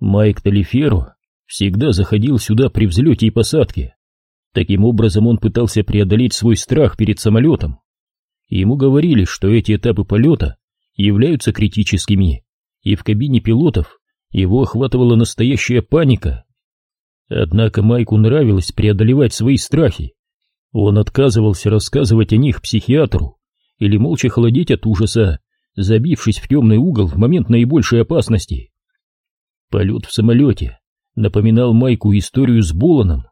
Майк Талиферо всегда заходил сюда при взлете и посадке. Таким образом он пытался преодолеть свой страх перед самолетом. Ему говорили, что эти этапы полета являются критическими, и в кабине пилотов его охватывала настоящая паника. Однако Майку нравилось преодолевать свои страхи. Он отказывался рассказывать о них психиатру или молча холодеть от ужаса, забившись в темный угол в момент наибольшей опасности. Полет в самолете напоминал Майку историю с Боланом.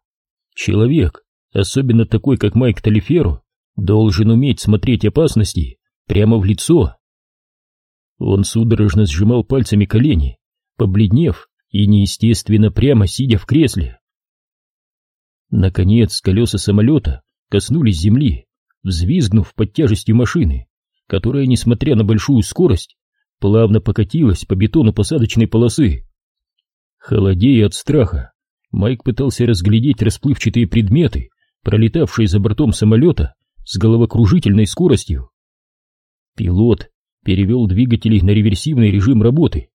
Человек, особенно такой, как Майк Талиферо, должен уметь смотреть опасности прямо в лицо. Он судорожно сжимал пальцами колени, побледнев и неестественно прямо сидя в кресле. Наконец колеса самолета коснулись земли, взвизгнув под тяжестью машины, которая, несмотря на большую скорость, плавно покатилась по бетону посадочной полосы. Холодея от страха, Майк пытался разглядеть расплывчатые предметы, пролетавшие за бортом самолета с головокружительной скоростью. Пилот перевел двигатели на реверсивный режим работы.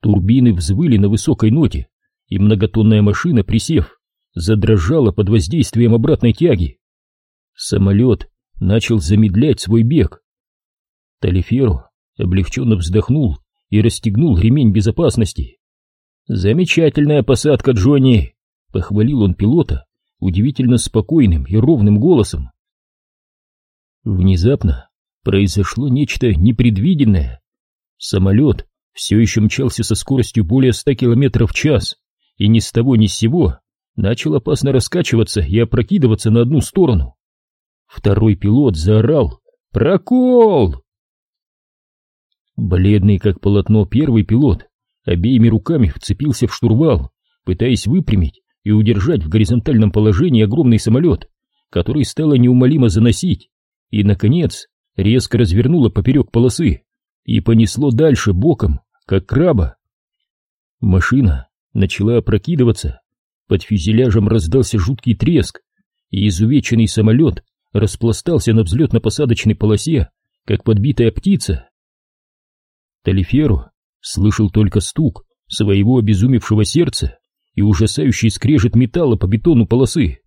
Турбины взвыли на высокой ноте, и многотонная машина, присев, задрожала под воздействием обратной тяги. Самолет начал замедлять свой бег. Талиферо облегченно вздохнул и расстегнул ремень безопасности. «Замечательная посадка, Джонни!» — похвалил он пилота удивительно спокойным и ровным голосом. Внезапно произошло нечто непредвиденное. Самолет все еще мчался со скоростью более ста километров в час, и ни с того ни с сего начал опасно раскачиваться и опрокидываться на одну сторону. Второй пилот заорал «Прокол!». Бледный как полотно первый пилот обеими руками вцепился в штурвал, пытаясь выпрямить и удержать в горизонтальном положении огромный самолет, который стало неумолимо заносить, и, наконец, резко развернуло поперек полосы и понесло дальше боком, как краба. Машина начала опрокидываться, под фюзеляжем раздался жуткий треск, и изувеченный самолет распластался на взлетно-посадочной полосе, как подбитая птица. Талиферу слышал только стук своего обезумевшего сердца и ужасающий скрежет металла по бетону полосы.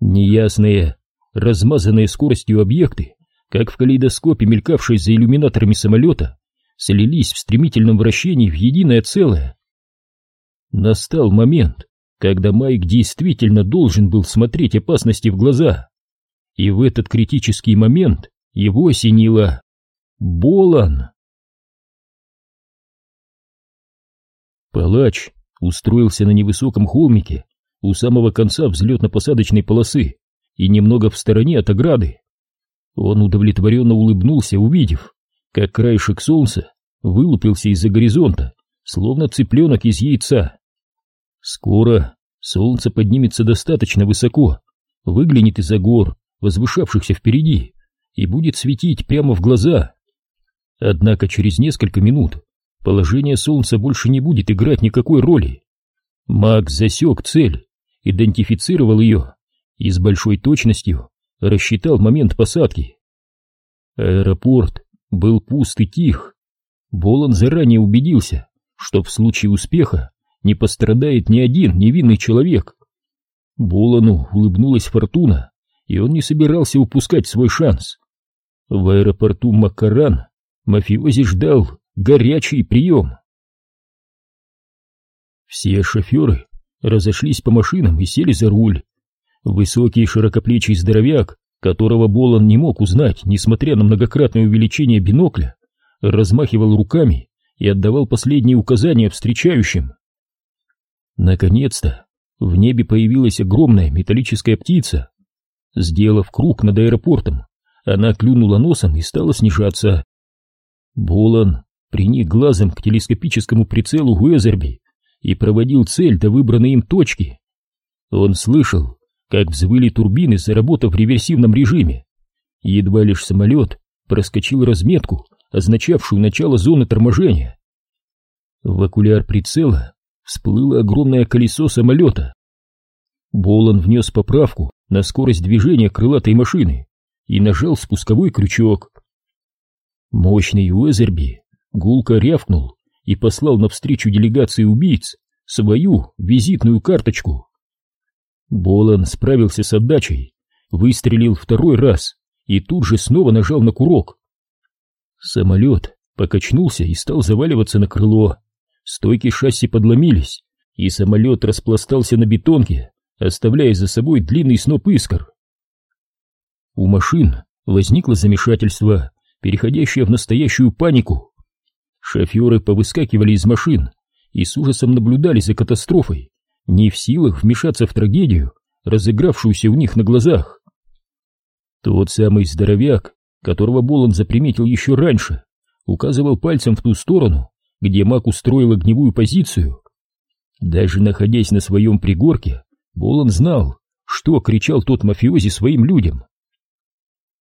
Неясные, размазанные скоростью объекты, как в калейдоскопе, мелькавшие за иллюминаторами самолета, слились в стремительном вращении в единое целое. Настал момент, когда Майк действительно должен был смотреть опасности в глаза. И в этот критический момент его осенило Болан. Палач устроился на невысоком холмике у самого конца взлетно-посадочной полосы и немного в стороне от ограды. Он удовлетворенно улыбнулся, увидев, как краешек солнца вылупился из-за горизонта, словно цыпленок из яйца. Скоро солнце поднимется достаточно высоко, выглянет из-за гор, возвышавшихся впереди, и будет светить прямо в глаза. Однако через несколько минут положение Солнца больше не будет играть никакой роли. Макс засек цель, идентифицировал ее и с большой точностью рассчитал момент посадки. Аэропорт был пуст и тих. Болон заранее убедился, что в случае успеха не пострадает ни один невинный человек. Болону улыбнулась фортуна, и он не собирался упускать свой шанс. В аэропорту Макаран мафиози ждал горячий прием. Все шоферы разошлись по машинам и сели за руль. Высокий широкоплечий здоровяк, которого Болон не мог узнать, несмотря на многократное увеличение бинокля, размахивал руками и отдавал последние указания встречающим. Наконец-то в небе появилась огромная металлическая птица. Сделав круг над аэропортом, она клюнула носом и стала снижаться. Болон приник глазом к телескопическому прицелу Уэзерби и проводил цель до выбранной им точки. Он слышал, как взвыли турбины, заработав в реверсивном режиме. Едва лишь самолет проскочил разметку, означавшую начало зоны торможения. В окуляр прицела всплыло огромное колесо самолета. Болон внес поправку на скорость движения крылатой машины и нажал спусковой крючок. Мощный Уэзерби гулко рявкнул и послал навстречу делегации убийц свою визитную карточку. Болон справился с отдачей, выстрелил второй раз и тут же снова нажал на курок. Самолет покачнулся и стал заваливаться на крыло. Стойки шасси подломились, и самолет распластался на бетонке, оставляя за собой длинный сноп искр. У машин возникло замешательство, переходящее в настоящую панику. Шоферы повыскакивали из машин и с ужасом наблюдали за катастрофой, не в силах вмешаться в трагедию, разыгравшуюся у них на глазах. Тот самый здоровяк, которого Болон заприметил еще раньше, указывал пальцем в ту сторону, где Мак устроил огневую позицию. Даже находясь на своем пригорке, Болон знал, что кричал тот мафиози своим людям.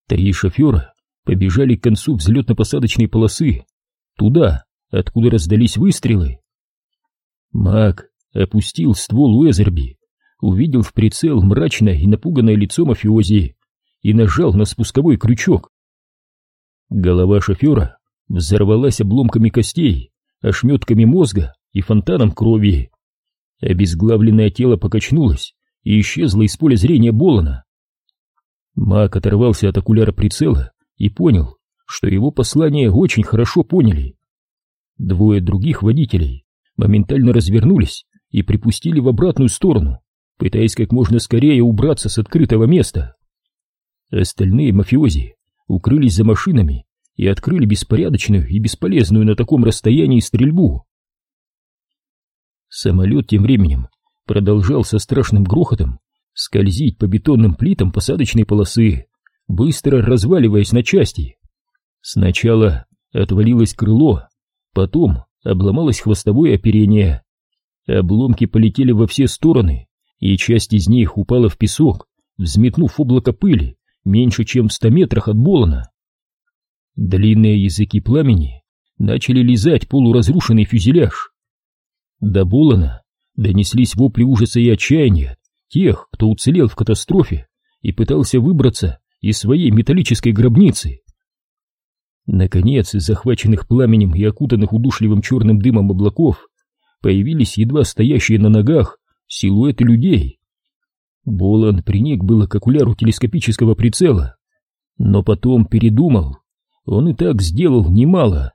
Три шофера побежали к концу взлетно-посадочной полосы, туда, откуда раздались выстрелы. Мак опустил ствол Уэзерби, увидел в прицел мрачное и напуганное лицо мафиози и нажал на спусковой крючок. Голова шофера взорвалась обломками костей, ошметками мозга и фонтаном крови. Обезглавленное тело покачнулось и исчезло из поля зрения Болона. Мак оторвался от окуляра прицела и понял, что его послание очень хорошо поняли. Двое других водителей моментально развернулись и припустили в обратную сторону, пытаясь как можно скорее убраться с открытого места. Остальные мафиози укрылись за машинами и открыли беспорядочную и бесполезную на таком расстоянии стрельбу. Самолет тем временем продолжал со страшным грохотом скользить по бетонным плитам посадочной полосы, быстро разваливаясь на части. Сначала отвалилось крыло, потом обломалось хвостовое оперение. Обломки полетели во все стороны, и часть из них упала в песок, взметнув облако пыли меньше, чем в ста метрах от Болона. Длинные языки пламени начали лизать полуразрушенный фюзеляж. До Болона донеслись вопли ужаса и отчаяния тех, кто уцелел в катастрофе и пытался выбраться из своей металлической гробницы. Наконец, захваченных пламенем и окутанных удушливым черным дымом облаков появились едва стоящие на ногах силуэты людей. Болан приник было к окуляру телескопического прицела, но потом передумал он и так сделал немало.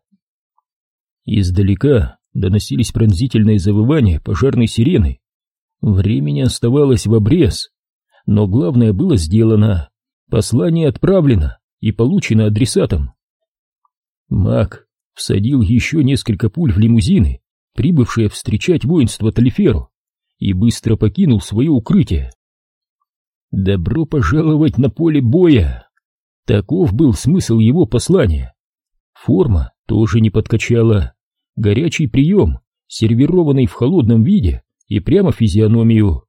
Издалека доносились пронзительные завывания пожарной сирены. Времени оставалось в обрез, но главное было сделано. Послание отправлено и получено адресатом. Мак всадил еще несколько пуль в лимузины, прибывшие встречать воинство Талиферу, и быстро покинул свое укрытие. «Добро пожаловать на поле боя!» Таков был смысл его послания. Форма тоже не подкачала. Горячий прием, сервированный в холодном виде и прямо физиономию.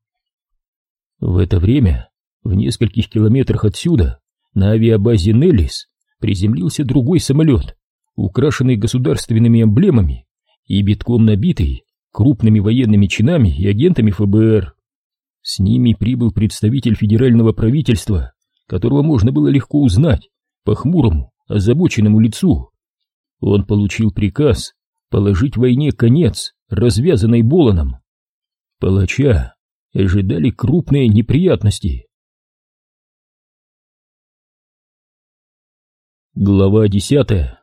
В это время, в нескольких километрах отсюда, на авиабазе Неллис, приземлился другой самолет, украшенный государственными эмблемами и битком набитый крупными военными чинами и агентами ФБР. С ними прибыл представитель федерального правительства которого можно было легко узнать по хмурому, озабоченному лицу. Он получил приказ положить войне конец, развязанной Болоном. Палача ожидали крупные неприятности. Глава десятая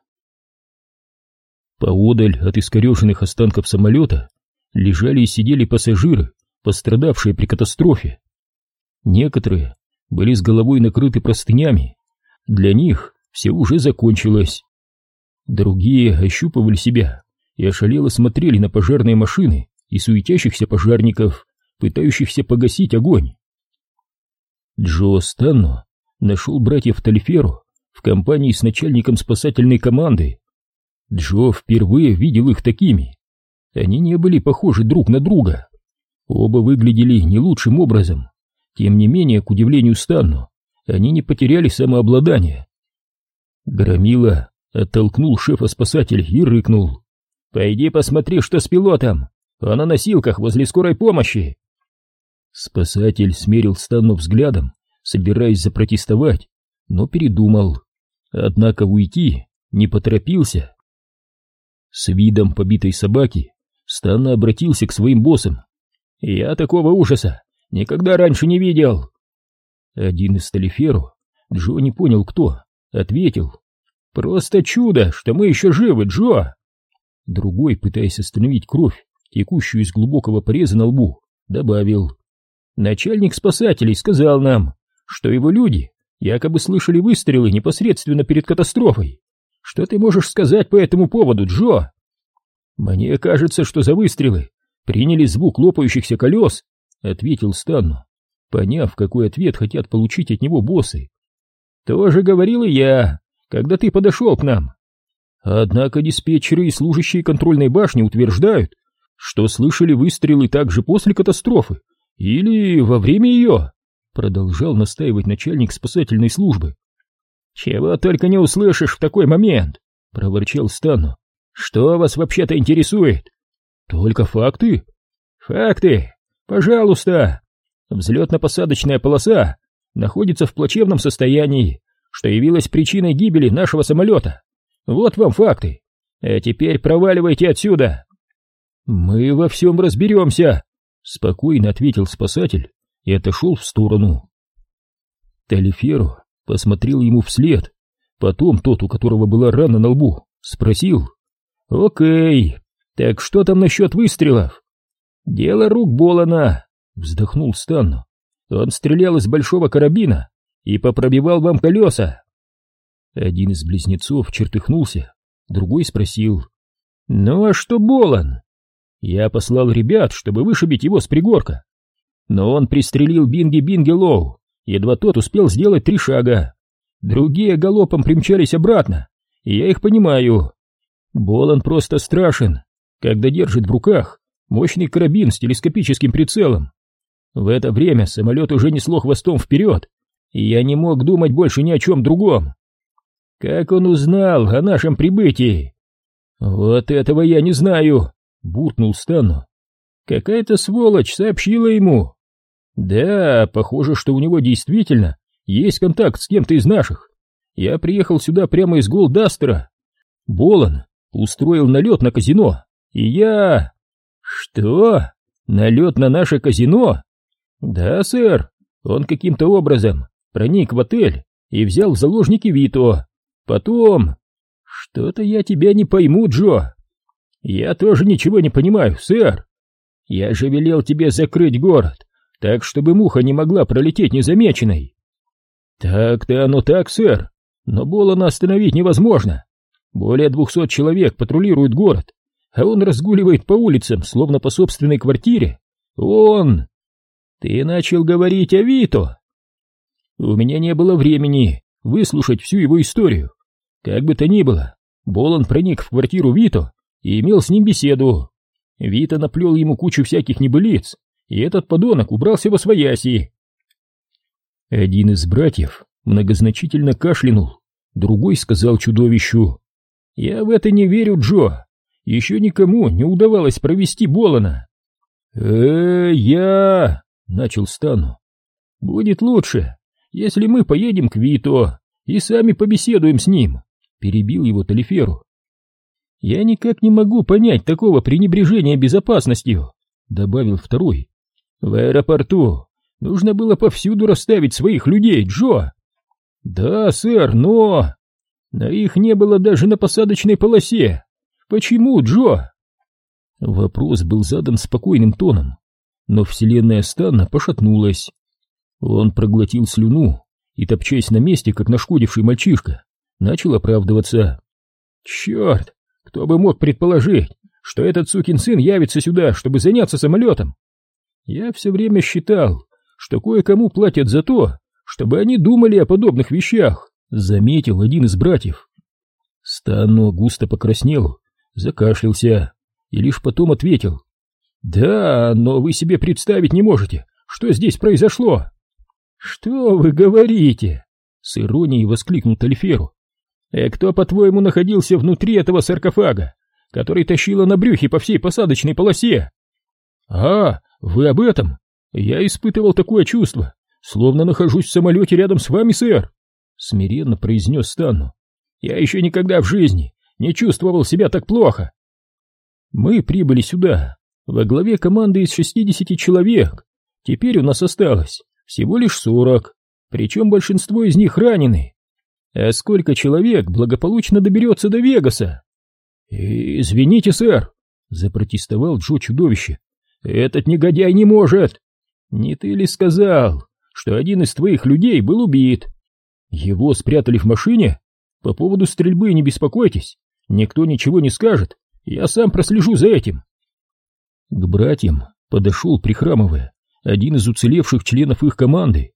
Поодаль от искореженных останков самолета лежали и сидели пассажиры, пострадавшие при катастрофе. Некоторые были с головой накрыты простынями. Для них все уже закончилось. Другие ощупывали себя и ошалело смотрели на пожарные машины и суетящихся пожарников, пытающихся погасить огонь. Джо Станно нашел братьев Тальферу в компании с начальником спасательной команды. Джо впервые видел их такими. Они не были похожи друг на друга. Оба выглядели не лучшим образом. Тем не менее, к удивлению Станну, они не потеряли самообладание. Громила оттолкнул шефа спасателей и рыкнул. «Пойди посмотри, что с пилотом! Он на носилках возле скорой помощи!» Спасатель смерил Станну взглядом, собираясь запротестовать, но передумал. Однако уйти не поторопился. С видом побитой собаки Станна обратился к своим боссам. «Я такого ужаса никогда раньше не видел!» Один из Талиферу, Джо не понял кто, ответил. «Просто чудо, что мы еще живы, Джо!» Другой, пытаясь остановить кровь, текущую из глубокого пореза на лбу, добавил. «Начальник спасателей сказал нам, что его люди якобы слышали выстрелы непосредственно перед катастрофой. Что ты можешь сказать по этому поводу, Джо?» «Мне кажется, что за выстрелы приняли звук лопающихся колес», — ответил Станну, поняв, какой ответ хотят получить от него боссы. «Тоже говорил и я, когда ты подошел к нам. Однако диспетчеры и служащие контрольной башни утверждают, что слышали выстрелы также после катастрофы или во время ее», — продолжал настаивать начальник спасательной службы. «Чего только не услышишь в такой момент», — проворчал Стану. Что вас вообще-то интересует? Только факты? Факты? Пожалуйста. Взлетно-посадочная полоса находится в плачевном состоянии, что явилось причиной гибели нашего самолета. Вот вам факты. А теперь проваливайте отсюда. Мы во всем разберемся, спокойно ответил спасатель и отошел в сторону. Талиферу посмотрел ему вслед. Потом тот, у которого была рана на лбу, спросил. «Окей, так что там насчет выстрелов?» «Дело рук Болана», — вздохнул Стан. «Он стрелял из большого карабина и попробивал вам колеса». Один из близнецов чертыхнулся, другой спросил. «Ну а что Болан?» «Я послал ребят, чтобы вышибить его с пригорка. Но он пристрелил Бинги-Бинги Лоу, едва тот успел сделать три шага. Другие галопом примчались обратно, и я их понимаю. Болон просто страшен, когда держит в руках мощный карабин с телескопическим прицелом. В это время самолет уже несло хвостом вперед, и я не мог думать больше ни о чем другом. Как он узнал о нашем прибытии? Вот этого я не знаю, буркнул Стану. Какая-то сволочь сообщила ему. Да, похоже, что у него действительно есть контакт с кем-то из наших. Я приехал сюда прямо из Голдастера. Болон устроил налет на казино, и я... Что? Налет на наше казино? Да, сэр, он каким-то образом проник в отель и взял в заложники Вито. Потом... Что-то я тебя не пойму, Джо. Я тоже ничего не понимаю, сэр. Я же велел тебе закрыть город, так, чтобы муха не могла пролететь незамеченной. Так-то оно так, сэр, но Болона остановить невозможно. Более двухсот человек патрулируют город, а он разгуливает по улицам, словно по собственной квартире. Он... Ты начал говорить о Вито. У меня не было времени выслушать всю его историю. Как бы то ни было, Болон проник в квартиру Вито и имел с ним беседу. Вито наплел ему кучу всяких небылиц, и этот подонок убрался во свояси. Один из братьев многозначительно кашлянул, другой сказал чудовищу. Я в это не верю, Джо. Еще никому не удавалось провести Болана. э я... — начал Стану. «Будет лучше, если мы поедем к Вито и сами побеседуем с ним», — перебил его Талиферу. «Я никак не могу понять такого пренебрежения безопасностью», — добавил второй. «В аэропорту нужно было повсюду расставить своих людей, Джо». «Да, сэр, но...» Но их не было даже на посадочной полосе. Почему, Джо? Вопрос был задан спокойным тоном, но вселенная Стана пошатнулась. Он проглотил слюну и, топчась на месте, как нашкодивший мальчишка, начал оправдываться. «Черт! Кто бы мог предположить, что этот сукин сын явится сюда, чтобы заняться самолетом? Я все время считал, что кое-кому платят за то, чтобы они думали о подобных вещах. Заметил один из братьев. Станно густо покраснел, закашлялся и лишь потом ответил. «Да, но вы себе представить не можете, что здесь произошло!» «Что вы говорите?» — с иронией воскликнул Тальферу. «И кто, по-твоему, находился внутри этого саркофага, который тащила на брюхе по всей посадочной полосе?» «А, вы об этом? Я испытывал такое чувство, словно нахожусь в самолете рядом с вами, сэр!» смиренно произнес Стану. «Я еще никогда в жизни не чувствовал себя так плохо!» Мы прибыли сюда во главе команды из 60 человек. Теперь у нас осталось всего лишь 40, причем большинство из них ранены. А сколько человек благополучно доберется до Вегаса? «Извините, сэр», — запротестовал Джо чудовище. «Этот негодяй не может!» «Не ты ли сказал, что один из твоих людей был убит?» «Его спрятали в машине? По поводу стрельбы не беспокойтесь, никто ничего не скажет, я сам прослежу за этим». К братьям подошел, прихрамывая, один из уцелевших членов их команды.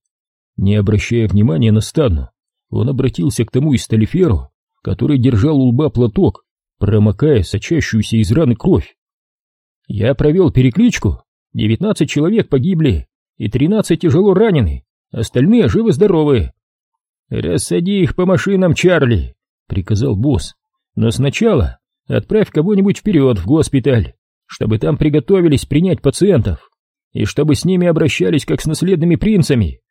Не обращая внимания на Станну, он обратился к тому из Талиферу, который держал у лба платок, промокая сочащуюся из раны кровь. «Я провел перекличку, девятнадцать человек погибли и тринадцать тяжело ранены, остальные живы-здоровы». «Рассади их по машинам, Чарли», — приказал босс. «Но сначала отправь кого-нибудь вперед в госпиталь, чтобы там приготовились принять пациентов, и чтобы с ними обращались как с наследными принцами.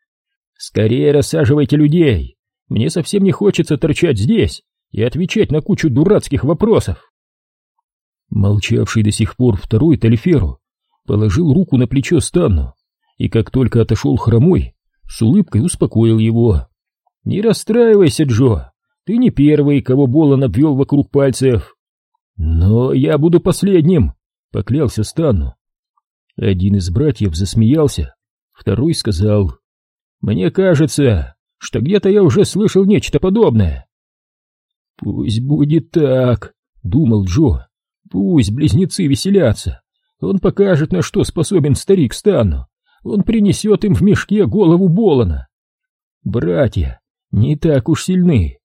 Скорее рассаживайте людей, мне совсем не хочется торчать здесь и отвечать на кучу дурацких вопросов. Молчавший до сих пор второй Талиферу положил руку на плечо Станну, и как только отошел хромой, с улыбкой успокоил его. «Не расстраивайся, Джо, ты не первый, кого Болон обвел вокруг пальцев. Но я буду последним, — поклялся Стану. Один из братьев засмеялся, второй сказал, «Мне кажется, что где-то я уже слышал нечто подобное». «Пусть будет так», — думал Джо, «пусть близнецы веселятся. Он покажет, на что способен старик Стану. Он принесет им в мешке голову Болона. Братья не так уж сильны.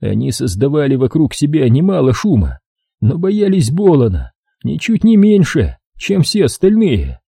Они создавали вокруг себя немало шума, но боялись Болона ничуть не меньше, чем все остальные.